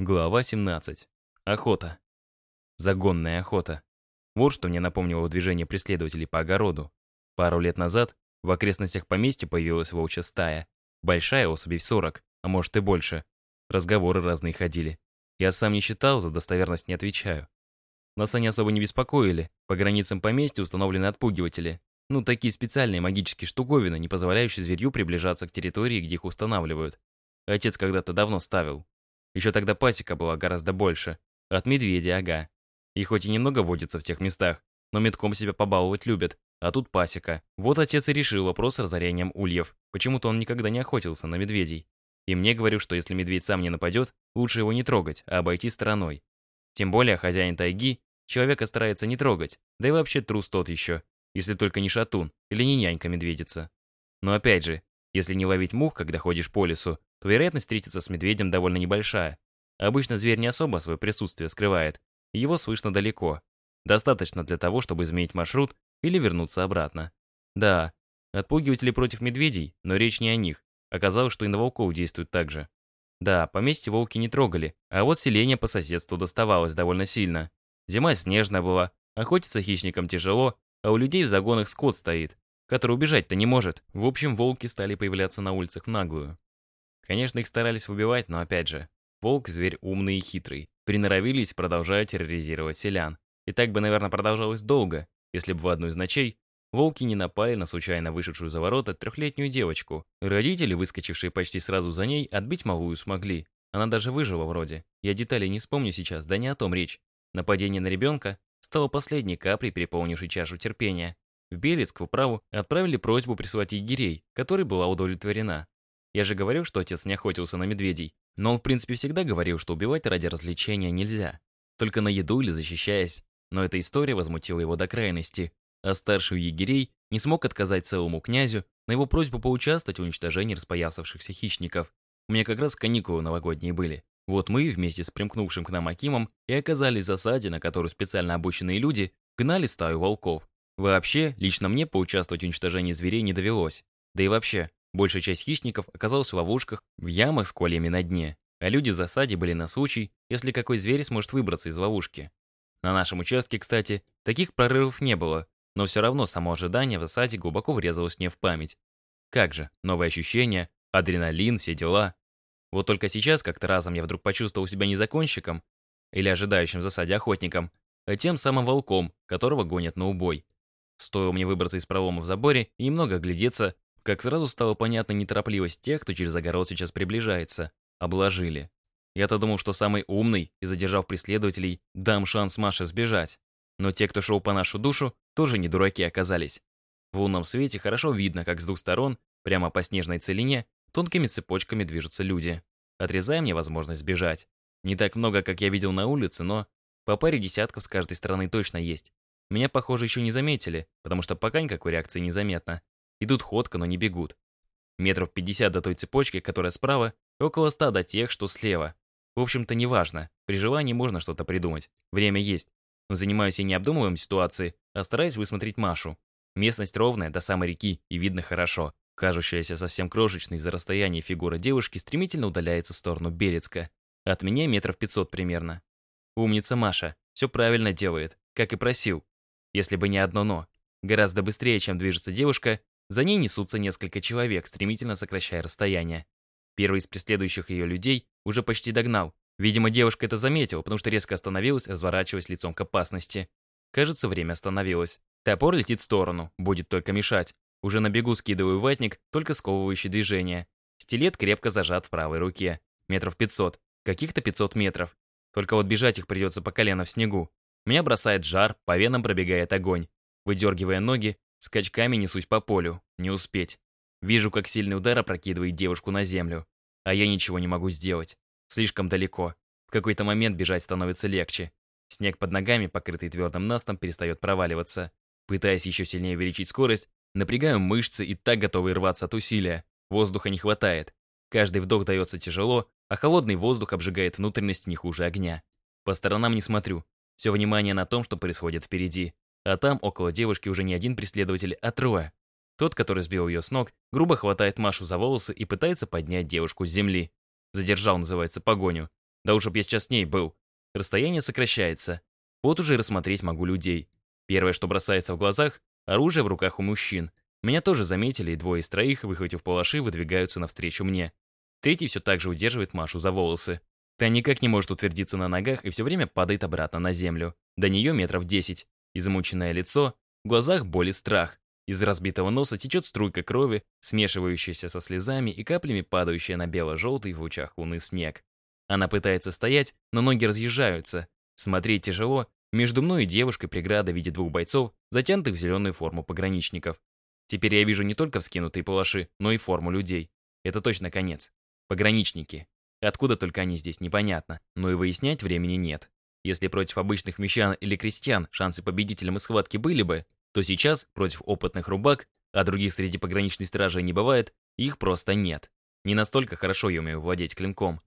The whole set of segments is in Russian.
Глава 17. Охота. Загонная охота. Вот что мне напомнило движение преследователей по огороду. Пару лет назад в окрестностях поместья появилась волчья стая. Большая особей в 40, а может и больше. Разговоры разные ходили. Я сам не считал, за достоверность не отвечаю. Нас они особо не беспокоили. По границам поместья установлены отпугиватели. Ну, такие специальные магические штуковины, не позволяющие зверью приближаться к территории, где их устанавливают. Отец когда-то давно ставил. Еще тогда пасека была гораздо больше. От медведя, ага. И хоть и немного водится в тех местах, но метком себя побаловать любят. А тут пасека. Вот отец и решил вопрос с разорением ульев. Почему-то он никогда не охотился на медведей. И мне говорю, что если медведь сам не нападет, лучше его не трогать, а обойти стороной. Тем более хозяин тайги человека старается не трогать, да и вообще трус тот еще, если только не шатун или не нянька-медведица. Но опять же, если не ловить мух, когда ходишь по лесу, то вероятность встретиться с медведем довольно небольшая. Обычно зверь не особо свое присутствие скрывает, его слышно далеко. Достаточно для того, чтобы изменить маршрут или вернуться обратно. Да, отпугиватели против медведей, но речь не о них. Оказалось, что и на волков действуют так же. Да, поместье волки не трогали, а вот селение по соседству доставалось довольно сильно. Зима снежная была, охотиться хищникам тяжело, а у людей в загонах скот стоит, который убежать-то не может. В общем, волки стали появляться на улицах в наглую. Конечно, их старались убивать, но опять же, волк – зверь умный и хитрый. Приноровились, продолжая терроризировать селян. И так бы, наверное, продолжалось долго, если бы в одну из ночей волки не напали на случайно вышедшую за ворота трехлетнюю девочку. Родители, выскочившие почти сразу за ней, отбить малую смогли. Она даже выжила вроде. Я деталей не вспомню сейчас, да не о том речь. Нападение на ребенка стало последней каплей, переполнившей чашу терпения. В Белецк в управу отправили просьбу прислать егерей, которой была удовлетворена. Я же говорил, что отец не охотился на медведей. Но он, в принципе, всегда говорил, что убивать ради развлечения нельзя. Только на еду или защищаясь. Но эта история возмутила его до крайности. А старший егерей не смог отказать целому князю на его просьбу поучаствовать в уничтожении распоясавшихся хищников. У меня как раз каникулы новогодние были. Вот мы вместе с примкнувшим к нам Акимом и оказались в засаде, на которую специально обученные люди гнали стаю волков. Вообще, лично мне поучаствовать в уничтожении зверей не довелось. Да и вообще, Большая часть хищников оказалась в ловушках, в ямах с кольями на дне, а люди в засаде были на случай, если какой зверь сможет выбраться из ловушки. На нашем участке, кстати, таких прорывов не было, но все равно само ожидание в засаде глубоко врезалось мне в память. Как же, новые ощущения, адреналин, все дела. Вот только сейчас как-то разом я вдруг почувствовал себя не законщиком или ожидающим в засаде охотником, а тем самым волком, которого гонят на убой. Стоило мне выбраться из пролома в заборе и немного оглядеться, как сразу стало понятна неторопливость тех, кто через огород сейчас приближается. Обложили. Я-то думал, что самый умный, и задержав преследователей, дам шанс Маше сбежать. Но те, кто шел по нашу душу, тоже не дураки оказались. В лунном свете хорошо видно, как с двух сторон, прямо по снежной целине, тонкими цепочками движутся люди, отрезая мне возможность сбежать. Не так много, как я видел на улице, но по паре десятков с каждой стороны точно есть. Меня, похоже, еще не заметили, потому что пока никакой реакции не заметно. Идут ходко, но не бегут. Метров 50 до той цепочки, которая справа, и около 100 до тех, что слева. В общем-то, неважно. При желании можно что-то придумать. Время есть. Но занимаюсь я не обдумываем ситуации, а стараюсь высмотреть Машу. Местность ровная, до самой реки, и видно хорошо. Кажущаяся совсем крошечной за расстояние фигура девушки стремительно удаляется в сторону Белецка. От меня метров 500 примерно. Умница Маша. Все правильно делает, как и просил. Если бы не одно «но». Гораздо быстрее, чем движется девушка, за ней несутся несколько человек, стремительно сокращая расстояние. Первый из преследующих ее людей уже почти догнал. Видимо, девушка это заметила, потому что резко остановилась, разворачиваясь лицом к опасности. Кажется, время остановилось. Топор летит в сторону, будет только мешать. Уже на бегу скидываю ватник, только сковывающий движение. Стилет крепко зажат в правой руке. Метров 500. Каких-то 500 метров. Только вот бежать их придется по колено в снегу. Меня бросает жар, по венам пробегает огонь. Выдергивая ноги, Скачками несусь по полю. Не успеть. Вижу, как сильный удар опрокидывает девушку на землю. А я ничего не могу сделать. Слишком далеко. В какой-то момент бежать становится легче. Снег под ногами, покрытый твердым настом, перестает проваливаться. Пытаясь еще сильнее увеличить скорость, напрягаю мышцы и так готовый рваться от усилия. Воздуха не хватает. Каждый вдох дается тяжело, а холодный воздух обжигает внутренности не хуже огня. По сторонам не смотрю. Все внимание на том, что происходит впереди. А там около девушки уже не один преследователь, а трое. Тот, который сбил ее с ног, грубо хватает Машу за волосы и пытается поднять девушку с земли. Задержал, называется, погоню. Да уж, я сейчас с ней был. Расстояние сокращается. Вот уже и рассмотреть могу людей. Первое, что бросается в глазах — оружие в руках у мужчин. Меня тоже заметили, и двое из троих, выхватив палаши, выдвигаются навстречу мне. Третий все так же удерживает Машу за волосы. Та никак не может утвердиться на ногах и все время падает обратно на землю. До нее метров десять. Измученное лицо, в глазах боль и страх. Из разбитого носа течет струйка крови, смешивающаяся со слезами и каплями падающая на бело-желтый в лучах луны снег. Она пытается стоять, но ноги разъезжаются. Смотреть тяжело. Между мной и девушкой преграда в виде двух бойцов, затянутых в зеленую форму пограничников. Теперь я вижу не только вскинутые палаши, но и форму людей. Это точно конец. Пограничники. Откуда только они здесь, непонятно. Но и выяснять времени нет. Если против обычных мещан или крестьян шансы победителям из схватки были бы, то сейчас против опытных рубак, а других среди пограничной стражи не бывает, их просто нет. Не настолько хорошо я умею владеть клинком.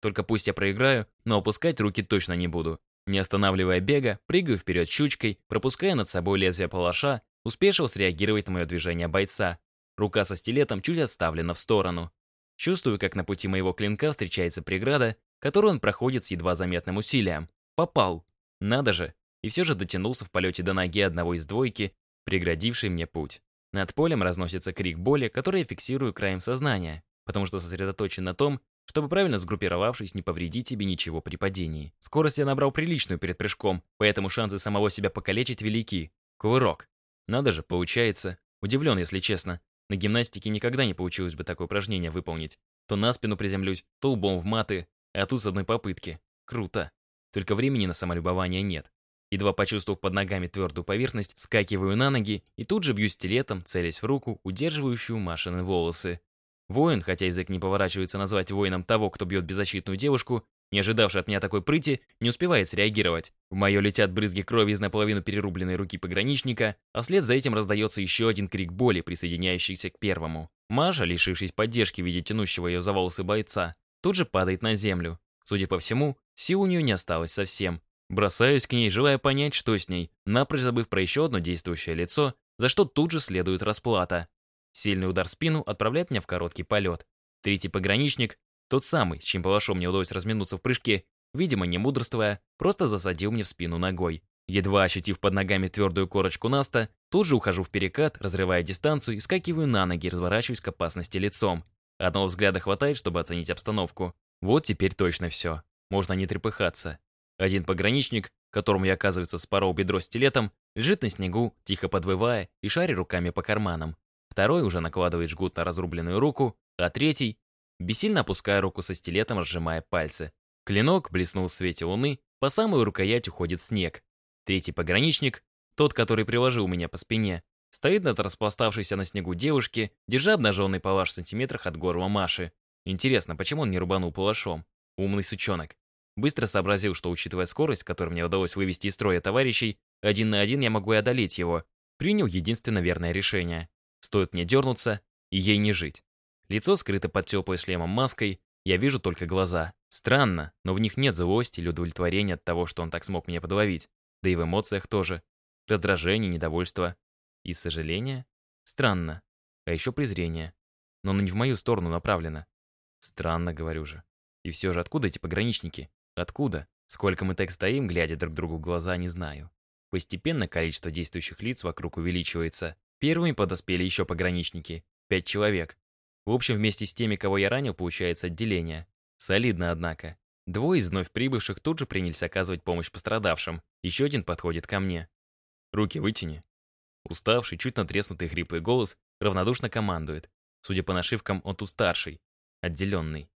Только пусть я проиграю, но опускать руки точно не буду. Не останавливая бега, прыгаю вперед щучкой, пропуская над собой лезвие палаша, успешил среагировать на мое движение бойца. Рука со стилетом чуть отставлена в сторону. Чувствую, как на пути моего клинка встречается преграда, которую он проходит с едва заметным усилием. Попал. Надо же. И все же дотянулся в полете до ноги одного из двойки, преградившей мне путь. Над полем разносится крик боли, который я фиксирую краем сознания, потому что сосредоточен на том, чтобы правильно сгруппировавшись, не повредить себе ничего при падении. Скорость я набрал приличную перед прыжком, поэтому шансы самого себя покалечить велики. Кувырок. Надо же, получается. Удивлен, если честно. На гимнастике никогда не получилось бы такое упражнение выполнить. То на спину приземлюсь, то лбом в маты, а тут с одной попытки. Круто. Только времени на самолюбование нет. Едва почувствовав под ногами твердую поверхность, скакиваю на ноги и тут же бью стилетом, целясь в руку, удерживающую Машины волосы. Воин, хотя язык не поворачивается назвать воином того, кто бьет беззащитную девушку, не ожидавший от меня такой прыти, не успевает среагировать. В мое летят брызги крови из наполовину перерубленной руки пограничника, а вслед за этим раздается еще один крик боли, присоединяющийся к первому. Маша, лишившись поддержки в виде тянущего ее за волосы бойца, тут же падает на землю. Судя по всему, сил у нее не осталось совсем. Бросаюсь к ней, желая понять, что с ней, напрочь забыв про еще одно действующее лицо, за что тут же следует расплата. Сильный удар в спину отправляет меня в короткий полет. Третий пограничник, тот самый, с чьим палашом мне удалось разминуться в прыжке, видимо, не мудрствуя, просто засадил мне в спину ногой. Едва ощутив под ногами твердую корочку Наста, тут же ухожу в перекат, разрывая дистанцию и скакиваю на ноги, разворачиваюсь к опасности лицом. Одного взгляда хватает, чтобы оценить обстановку. Вот теперь точно все. Можно не трепыхаться. Один пограничник, которому я, оказывается, спорол бедро стилетом, лежит на снегу, тихо подвывая и шаря руками по карманам. Второй уже накладывает жгут на разрубленную руку, а третий, бессильно опуская руку со стилетом, разжимая пальцы. Клинок блеснул в свете луны, по самую рукоять уходит снег. Третий пограничник, тот, который приложил меня по спине, стоит над распластавшейся на снегу девушки, держа обнаженный палаш в сантиметрах от горла Маши. Интересно, почему он не рубанул палашом? Умный сучонок. Быстро сообразил, что, учитывая скорость, которую мне удалось вывести из строя товарищей, один на один я могу и одолеть его, принял единственно верное решение. Стоит мне дернуться, и ей не жить. Лицо скрыто под теплой шлемом маской, я вижу только глаза. Странно, но в них нет злости или удовлетворения от того, что он так смог меня подловить. Да и в эмоциях тоже. Раздражение, недовольство. И сожаление? Странно. А еще презрение. Но оно не в мою сторону направлено. Странно, говорю же. И все же, откуда эти пограничники? Откуда? Сколько мы так стоим, глядя друг другу в глаза, не знаю. Постепенно количество действующих лиц вокруг увеличивается. Первыми подоспели еще пограничники. Пять человек. В общем, вместе с теми, кого я ранил, получается отделение. Солидно, однако. Двое из вновь прибывших тут же принялись оказывать помощь пострадавшим. Еще один подходит ко мне. «Руки вытяни». Уставший, чуть натреснутый хриплый голос равнодушно командует. Судя по нашивкам, он тут старший, отделенный.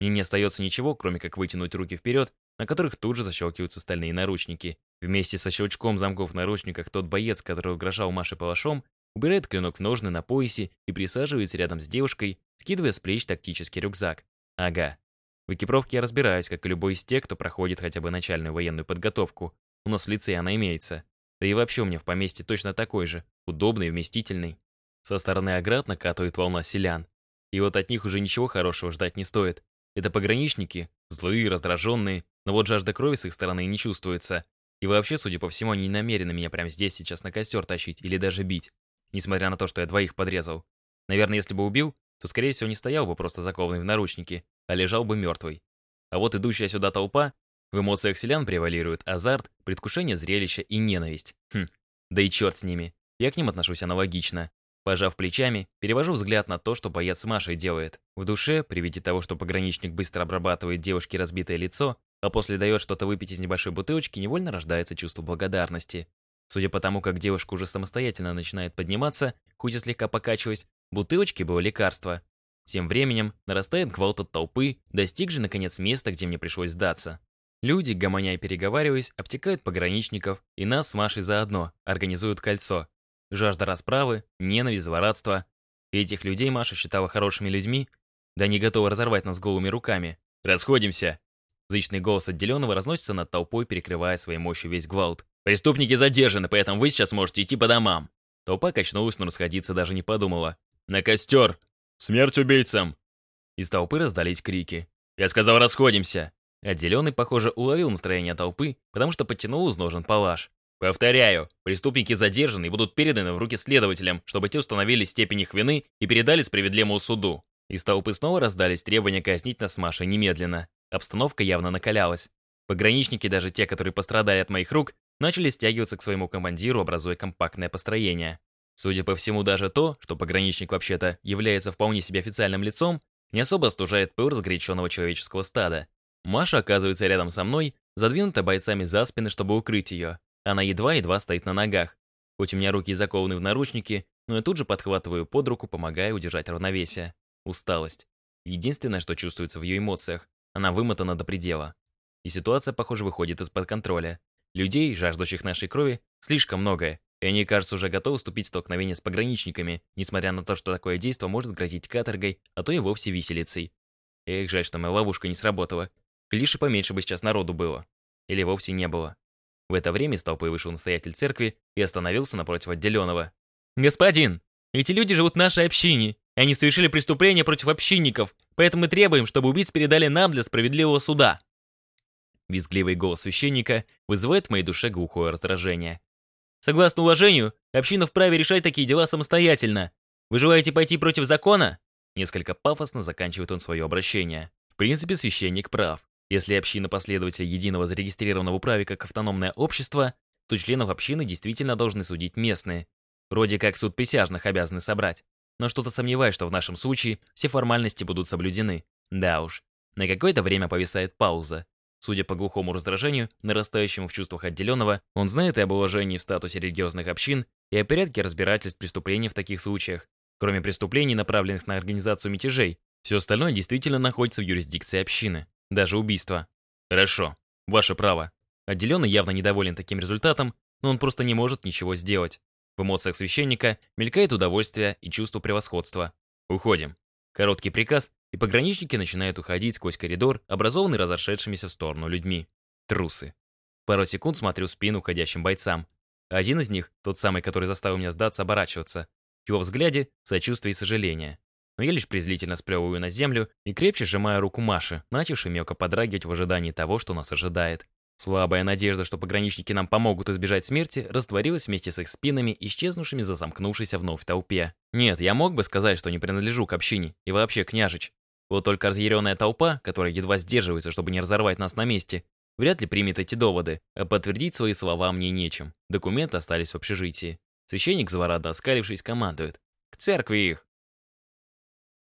И не остается ничего, кроме как вытянуть руки вперед, на которых тут же защелкиваются стальные наручники. Вместе со щелчком замков в наручниках тот боец, который угрожал Маше палашом, убирает клинок в ножны на поясе и присаживается рядом с девушкой, скидывая с плеч тактический рюкзак. Ага. В экипировке я разбираюсь, как и любой из тех, кто проходит хотя бы начальную военную подготовку. У нас в лице она имеется. Да и вообще у меня в поместье точно такой же, удобный, вместительный. Со стороны оград накатывает волна селян. И вот от них уже ничего хорошего ждать не стоит. Это пограничники, злые, раздраженные, но вот жажда крови с их стороны не чувствуется. И вообще, судя по всему, они не намерены меня прямо здесь сейчас на костер тащить или даже бить несмотря на то, что я двоих подрезал. Наверное, если бы убил, то, скорее всего, не стоял бы просто закованный в наручники, а лежал бы мертвый. А вот идущая сюда толпа, в эмоциях селян превалирует азарт, предвкушение зрелища и ненависть. Хм, да и черт с ними. Я к ним отношусь аналогично. Пожав плечами, перевожу взгляд на то, что боец с Машей делает. В душе, при виде того, что пограничник быстро обрабатывает девушке разбитое лицо, а после дает что-то выпить из небольшой бутылочки, невольно рождается чувство благодарности. Судя по тому, как девушка уже самостоятельно начинает подниматься, хоть и слегка покачиваясь, бутылочки было лекарство. Тем временем нарастает гвалт от толпы, достиг же, наконец, места, где мне пришлось сдаться. Люди, гомоня и переговариваясь, обтекают пограничников, и нас с Машей заодно, организуют кольцо. Жажда расправы, ненависть, злорадство. Этих людей Маша считала хорошими людьми, да не готова разорвать нас голыми руками. «Расходимся!» Зычный голос отделенного разносится над толпой, перекрывая своей мощью весь гвалт. «Преступники задержаны, поэтому вы сейчас можете идти по домам!» Толпа качнулась, но расходиться даже не подумала. «На костер! Смерть убийцам!» Из толпы раздались крики. «Я сказал, расходимся!» Отделенный, похоже, уловил настроение толпы, потому что подтянул из ножен палаш. Повторяю, преступники задержаны и будут переданы в руки следователям, чтобы те установили степень их вины и передали справедливому суду. Из толпы снова раздались требования казнить нас с Машей немедленно. Обстановка явно накалялась. Пограничники, даже те, которые пострадали от моих рук, начали стягиваться к своему командиру, образуя компактное построение. Судя по всему, даже то, что пограничник вообще-то является вполне себе официальным лицом, не особо остужает пыл разгоряченного человеческого стада. Маша оказывается рядом со мной, задвинута бойцами за спины, чтобы укрыть ее. Она едва-едва стоит на ногах. Хоть у меня руки закованы в наручники, но я тут же подхватываю под руку, помогая удержать равновесие. Усталость. Единственное, что чувствуется в ее эмоциях. Она вымотана до предела. И ситуация, похоже, выходит из-под контроля. Людей, жаждущих нашей крови, слишком много, и они, кажется, уже готовы вступить в столкновение с пограничниками, несмотря на то, что такое действие может грозить каторгой, а то и вовсе виселицей. Эх, жаль, что моя ловушка не сработала. Лишь поменьше бы сейчас народу было. Или вовсе не было. В это время из толпы вышел настоятель церкви и остановился напротив отделенного. «Господин, эти люди живут в нашей общине, и они совершили преступление против общинников, поэтому мы требуем, чтобы убийц передали нам для справедливого суда». Визгливый голос священника вызывает в моей душе глухое раздражение. «Согласно уложению, община вправе решать такие дела самостоятельно. Вы желаете пойти против закона?» Несколько пафосно заканчивает он свое обращение. В принципе, священник прав. Если община последователей единого зарегистрирована в управе как автономное общество, то членов общины действительно должны судить местные. Вроде как суд присяжных обязаны собрать. Но что-то сомневаюсь, что в нашем случае все формальности будут соблюдены. Да уж. На какое-то время повисает пауза. Судя по глухому раздражению, нарастающему в чувствах отделенного, он знает и об уложении в статусе религиозных общин, и о порядке разбирательств преступлений в таких случаях. Кроме преступлений, направленных на организацию мятежей, все остальное действительно находится в юрисдикции общины. Даже убийство. Хорошо. Ваше право. Отделенный явно недоволен таким результатом, но он просто не может ничего сделать. В эмоциях священника мелькает удовольствие и чувство превосходства. Уходим. Короткий приказ, и пограничники начинают уходить сквозь коридор, образованный разошедшимися в сторону людьми. Трусы. Пару секунд смотрю спину уходящим бойцам. Один из них, тот самый, который заставил меня сдаться, оборачиваться. В его взгляде сочувствие и сожаление но я лишь презрительно сплевываю на землю и крепче сжимаю руку Маши, начавшей мелко подрагивать в ожидании того, что нас ожидает. Слабая надежда, что пограничники нам помогут избежать смерти, растворилась вместе с их спинами, исчезнувшими за замкнувшейся вновь толпе. Нет, я мог бы сказать, что не принадлежу к общине и вообще княжич. Вот только разъяренная толпа, которая едва сдерживается, чтобы не разорвать нас на месте, вряд ли примет эти доводы, а подтвердить свои слова мне нечем. Документы остались в общежитии. Священник, злорадно оскалившись, командует. «К церкви их!»